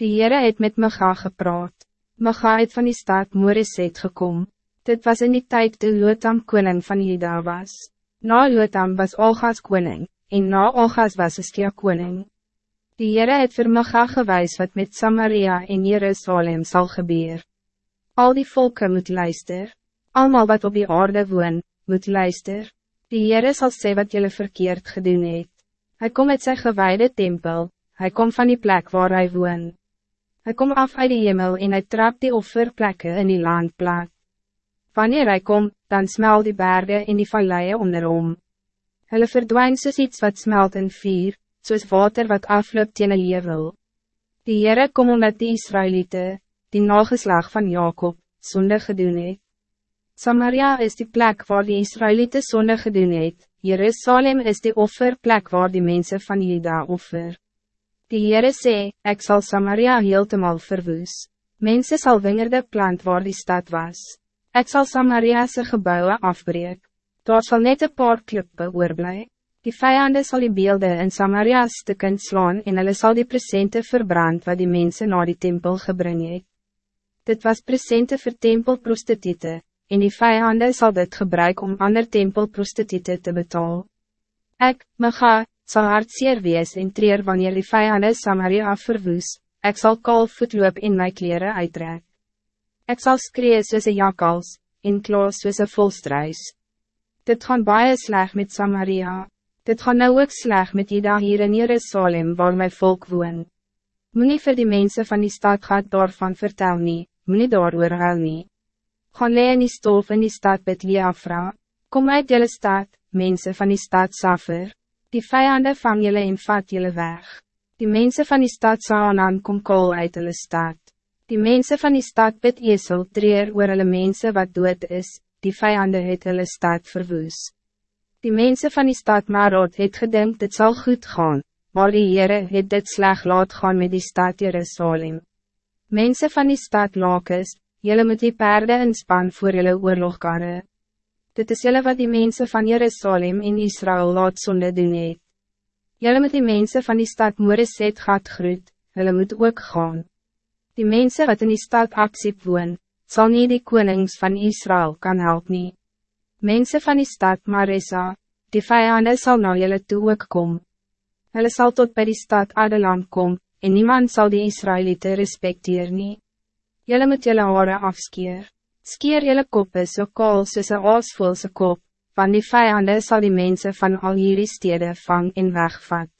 Die Heere het met Micha gepraat. Micha het van die stad Moreset gekom. Dit was in die tijd toe Lotam koning van Juda was. Na Lotam was Olgas koning, en na Olgas was Iskia koning. Die Heere het vir Micha gewys wat met Samaria en Jerusalem zal gebeuren. Al die volken moet luister. Almal wat op die aarde woon, moet luister. Die Heere sal sê wat jullie verkeerd gedoen het. Hij komt met zijn gewijde tempel, hij komt van die plek waar hij woont. Hij komt af uit die hemel en hij trapt die offerplekken in die land plat. Wanneer hij komt, dan smelt die bergen in die valleien onderom. Hulle verdwijnt soos iets wat smelt in vier, soos water wat afloopt in een level. Die Heere kom omdat die Israëlieten, die nageslag van Jacob, zonde gedoen het. Samaria is die plek waar die Israëlieten zonde gedoen het, Jerusalem is die offerplek waar die mensen van Juda offer. Die Heere sê, ek sal Samaria heeltemal verwoes. Mensen sal wingerde plant waar die stad was. Ik zal Samariase gebouwen afbreek. Daar zal net een paar klippe oorblij. Die vijanden zal die beelden in Samaria stukken slaan en hulle sal die presente verbrand wat die mensen naar die tempel gebring het. Dit was presente voor tempelprostitute, en die vijanden zal dit gebruik om ander tempelprostitute te betalen. Ik, Mega, zal hartseer wees en treer wanneer die vijanden Samaria verwoes, ik zal kalfvoetloop in mijn kleren uittrek. Ik zal skree soos een jakals, en klaas soos een volstruis. Dit gaan baie sleg met Samaria. Dit gaan nou ook sleg met Ida hier in Jerusalem waar mijn volk woon. Moenie vir die mensen van die stad gaat daarvan vertel nie, moenie daar huil nie. Gaan lee in die stof in die stad Bethleafra. Kom uit jylle stad, mensen van die stad Safer. Die vijanden vang jylle en vat jylle weg. Die mensen van die stad Saanan kom kool uit jylle stad. Die mensen van die stad bid Esel treer oor hulle mense wat dood is, die vijanden het hulle stad verwoes. Die mensen van die stad Marot het gedink dit zal goed gaan, maar die Heere het dit sleg laat gaan met die stad Jerusalem. Mensen van die stad Lakes, jullie moet die paarden inspan voor jullie oorlogkarre. Dit is jullie wat die mensen van Jerusalem in Israël laat zonde doen het. Jullie moet die mensen van die stad Moreset gaat groet, jullie moet ook gaan. Die mensen wat in die stad Aksip woon, zal niet die konings van Israël kan helpen. nie. Mensen van die stad Marissa, die vijanden zal naar jullie toe ook kom. Hulle sal tot bij die stad Adelam kom, en niemand zal die Israëlieten respecteer nie. Julle moet julle hare afskeer. Skeer julle koppe so kaal soos een aasvoelse kop, van die vijanden zal die mensen van al hierdie stede vang en wegvat.